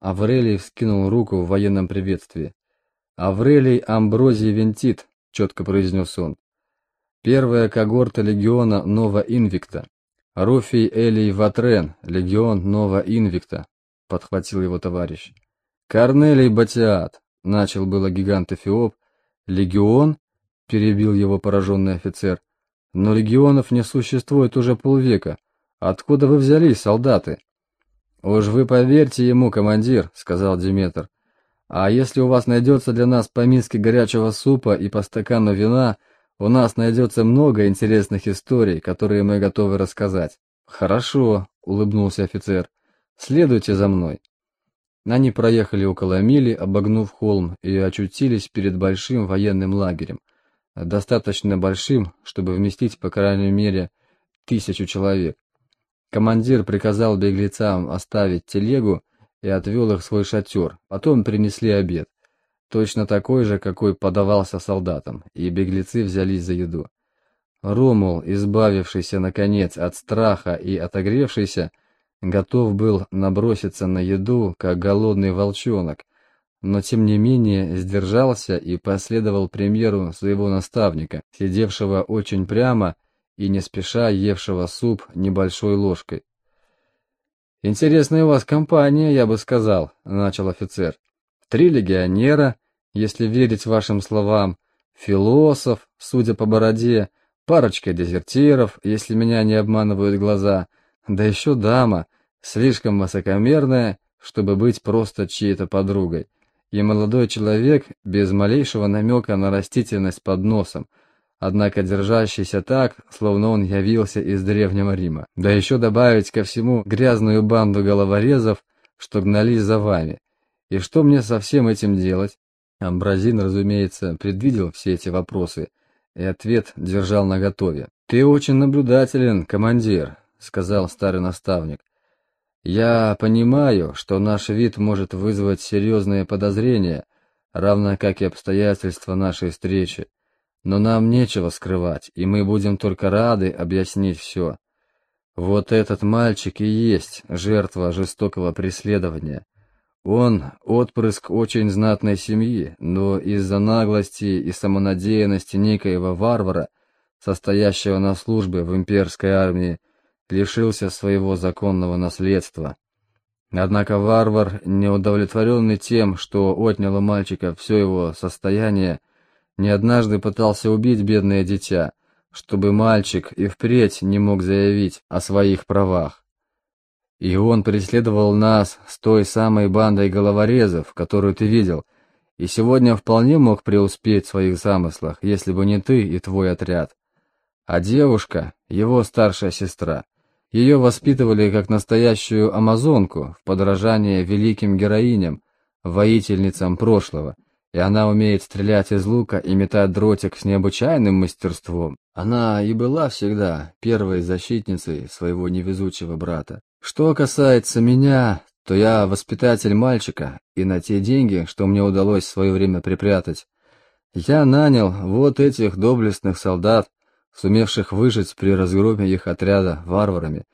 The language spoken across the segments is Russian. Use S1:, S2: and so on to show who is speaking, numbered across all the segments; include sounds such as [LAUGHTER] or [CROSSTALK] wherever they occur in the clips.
S1: Аврелий вскинул руку в военном приветствии. «Аврелий Амброзий Вентит», — четко произнес он. «Первая когорта легиона Нова Инвикта. Руфий Элий Ватрен, легион Нова Инвикта», — подхватил его товарищ. «Корнелий Батиат», — начал было гигант Эфиоп. «Легион?» — перебил его пораженный офицер. «Но легионов не существует уже полвека. Откуда вы взялись, солдаты?» «Уж вы поверьте ему, командир», — сказал Диметр. «А если у вас найдется для нас по миске горячего супа и по стакану вина, у нас найдется много интересных историй, которые мы готовы рассказать». «Хорошо», — улыбнулся офицер. «Следуйте за мной». Они проехали около мили, обогнув холм, и очутились перед большим военным лагерем, достаточно большим, чтобы вместить, по крайней мере, тысячу человек. Командир приказал беглецам оставить телегу и отвел их в свой шатер. Потом принесли обед, точно такой же, какой подавался солдатам, и беглецы взялись за еду. Ромул, избавившийся, наконец, от страха и отогревшийся, готов был наброситься на еду, как голодный волчонок, но тем не менее сдержался и последовал примеру своего наставника, сидевшего очень прямо и не спеша евшего суп небольшой ложкой. «Интересная у вас компания, я бы сказал», — начал офицер. «Три легионера, если верить вашим словам, философ, судя по бороде, парочка дезертиров, если меня не обманывают глаза, да еще дама, слишком высокомерная, чтобы быть просто чьей-то подругой, и молодой человек без малейшего намека на растительность под носом, однако держащийся так, словно он явился из Древнего Рима. Да еще добавить ко всему грязную банду головорезов, что гнались за вами. И что мне со всем этим делать? Амбразин, разумеется, предвидел все эти вопросы, и ответ держал наготове. «Ты очень наблюдателен, командир», — сказал старый наставник. «Я понимаю, что наш вид может вызвать серьезные подозрения, равно как и обстоятельства нашей встречи. Но нам нечего скрывать, и мы будем только рады объяснить все. Вот этот мальчик и есть жертва жестокого преследования. Он отпрыск очень знатной семьи, но из-за наглости и самонадеянности некоего варвара, состоящего на службе в имперской армии, лишился своего законного наследства. Однако варвар, неудовлетворенный тем, что отнял у мальчика все его состояние, не однажды пытался убить бедное дитя, чтобы мальчик и впредь не мог заявить о своих правах. И он преследовал нас с той самой бандой головорезов, которую ты видел, и сегодня вполне мог преуспеть в своих замыслах, если бы не ты и твой отряд. А девушка, его старшая сестра, ее воспитывали как настоящую амазонку в подражание великим героиням, воительницам прошлого — и она умеет стрелять из лука и метать дротик с необычайным мастерством. Она и была всегда первой защитницей своего невезучего брата. Что касается меня, то я воспитатель мальчика, и на те деньги, что мне удалось в свое время припрятать, я нанял вот этих доблестных солдат, сумевших выжить при разгроме их отряда варварами.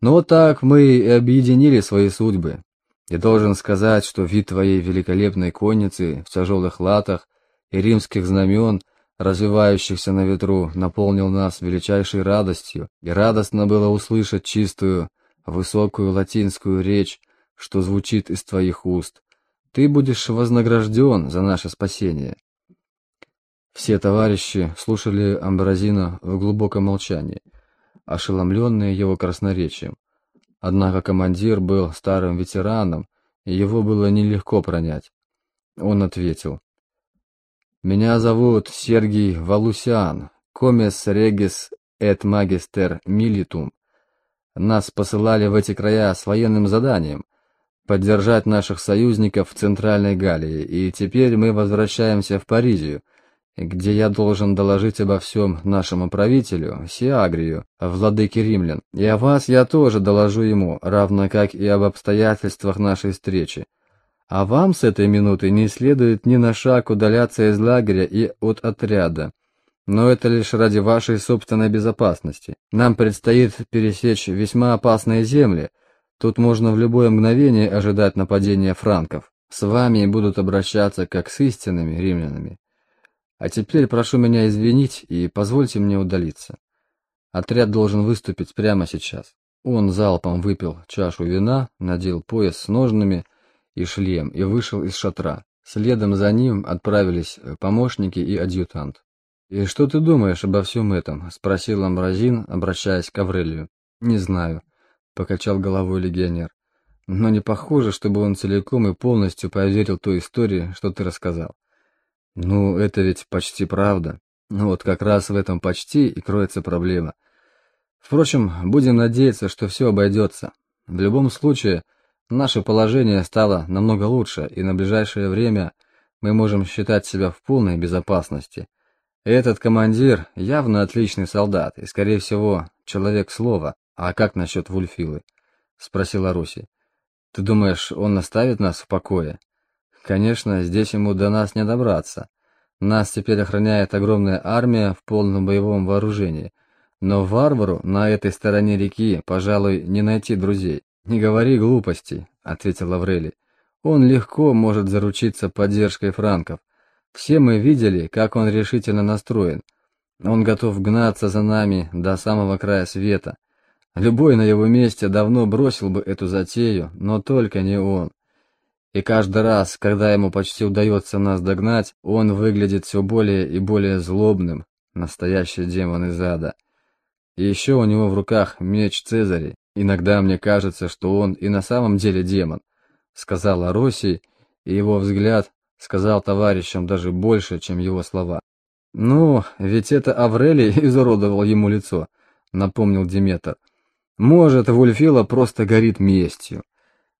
S1: Но вот так мы и объединили свои судьбы, я должен сказать, что вид твоей великолепной конницы в тяжелых латах и римских знамен, развивающихся на ветру, наполнил нас величайшей радостью, и радостно было услышать чистую, высокую латинскую речь, что звучит из твоих уст. Ты будешь вознагражден за наше спасение. Все товарищи слушали Амбразина в глубоком молчании, ошеломленные его красноречием. Однако командир был старым ветераном, и его было нелегко пронять. Он ответил. «Меня зовут Сергий Валусян, комес регис эт магистер милитум. Нас посылали в эти края с военным заданием — поддержать наших союзников в Центральной Галлии, и теперь мы возвращаемся в Паризию — где я должен доложить обо всем нашему правителю, Сиагрию, владыке римлян. И о вас я тоже доложу ему, равно как и об обстоятельствах нашей встречи. А вам с этой минуты не следует ни на шаг удаляться из лагеря и от отряда. Но это лишь ради вашей собственной безопасности. Нам предстоит пересечь весьма опасные земли, Тут можно в любое мгновение ожидать нападения франков. С вами будут обращаться как с истинными римлянами. А теперь прошу меня извинить и позвольте мне удалиться. Отряд должен выступить прямо сейчас. Он залпом выпил чашу вина, надел пояс с ножными и шлем и вышел из шатра. Следом за ним отправились помощники и адъютант. «И что ты думаешь обо всем этом?» — спросил Амбразин, обращаясь к Аврелию. «Не знаю», — покачал головой легионер. «Но не похоже, чтобы он целиком и полностью поверил той истории, что ты рассказал». «Ну, это ведь почти правда. Ну вот как раз в этом почти и кроется проблема. Впрочем, будем надеяться, что все обойдется. В любом случае, наше положение стало намного лучше, и на ближайшее время мы можем считать себя в полной безопасности». Этот командир явно отличный солдат и, скорее всего, человек слова. А как насчет Вульфилы? Спросила Руси. Ты думаешь, он оставит нас в покое? Конечно, здесь ему до нас не добраться. Нас теперь охраняет огромная армия в полном боевом вооружении. Но варвару на этой стороне реки, пожалуй, не найти друзей. Не говори глупостей, ответил Аврелий. Он легко может заручиться поддержкой франков. Все мы видели, как он решительно настроен. Он готов гнаться за нами до самого края света. Любой на его месте давно бросил бы эту затею, но только не он. И каждый раз, когда ему почти удается нас догнать, он выглядит все более и более злобным, настоящий демон из ада. И еще у него в руках меч Цезаря. Иногда мне кажется, что он и на самом деле демон, сказала Росси, и его взгляд сказал товарищам даже больше, чем его слова. «Ну, ведь это Аврелий [LAUGHS] изуродовал ему лицо», — напомнил Диметр. «Может, Вульфила просто горит местью.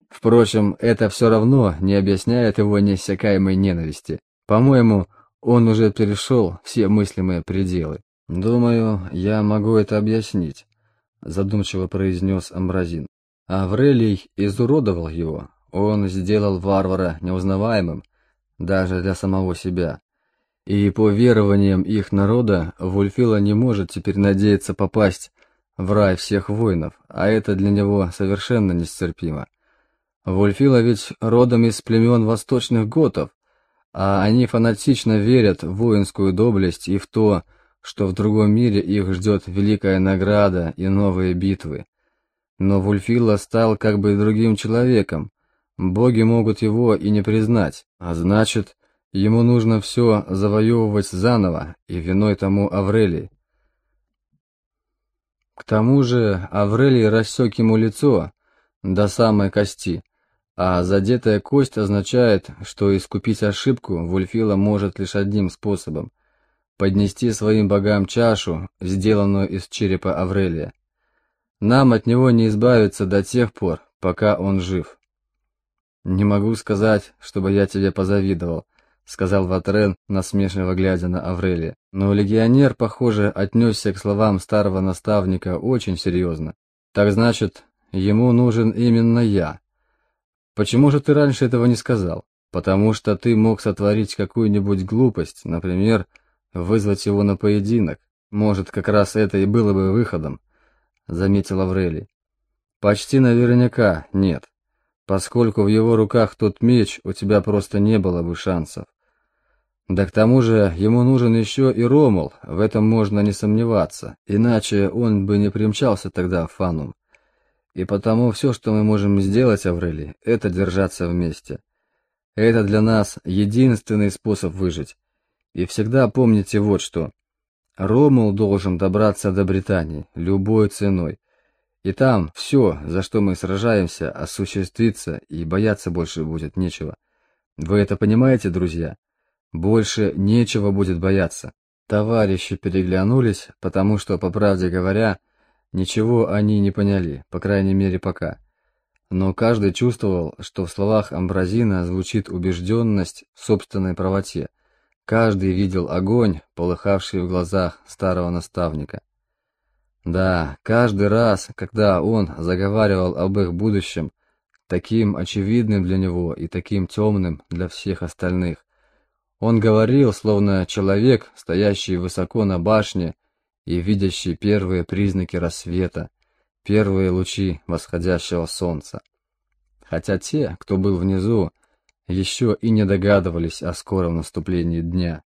S1: Впрочем, это все равно не объясняет его неиссякаемой ненависти. По-моему, он уже перешел все мыслимые пределы. Думаю, я могу это объяснить», — задумчиво произнес Амбразин. Аврелий изуродовал его. Он сделал варвара неузнаваемым, даже для самого себя. И по верованиям их народа, Вульфила не может теперь надеяться попасть в рай всех воинов, а это для него совершенно нестерпимо. Вульфила ведь родом из племен восточных готов, а они фанатично верят в воинскую доблесть и в то, что в другом мире их ждет великая награда и новые битвы. Но Вульфила стал как бы другим человеком, Боги могут его и не признать, а значит, ему нужно все завоевывать заново, и виной тому Аврелий. К тому же Аврелий рассек ему лицо до самой кости, а задетая кость означает, что искупить ошибку Вульфила может лишь одним способом – поднести своим богам чашу, сделанную из черепа Аврелия. Нам от него не избавиться до тех пор, пока он жив. «Не могу сказать, чтобы я тебе позавидовал», — сказал Ватрен, насмешливо глядя на Аврелия. Но легионер, похоже, отнесся к словам старого наставника очень серьезно. «Так значит, ему нужен именно я. Почему же ты раньше этого не сказал? Потому что ты мог сотворить какую-нибудь глупость, например, вызвать его на поединок. Может, как раз это и было бы выходом», — заметил Аврелий. «Почти наверняка нет поскольку в его руках тот меч, у тебя просто не было бы шансов. Да к тому же ему нужен еще и Ромул, в этом можно не сомневаться, иначе он бы не примчался тогда в Фанум. И потому все, что мы можем сделать, Аврелий, это держаться вместе. Это для нас единственный способ выжить. И всегда помните вот что. Ромул должен добраться до Британии любой ценой. И там все, за что мы сражаемся, осуществится, и бояться больше будет нечего. Вы это понимаете, друзья? Больше нечего будет бояться. Товарищи переглянулись, потому что, по правде говоря, ничего они не поняли, по крайней мере пока. Но каждый чувствовал, что в словах Амбразина звучит убежденность в собственной правоте. Каждый видел огонь, полыхавший в глазах старого наставника. Да, каждый раз, когда он заговаривал об их будущем, таким очевидным для него и таким темным для всех остальных, он говорил, словно человек, стоящий высоко на башне и видящий первые признаки рассвета, первые лучи восходящего солнца. Хотя те, кто был внизу, еще и не догадывались о скором наступлении дня.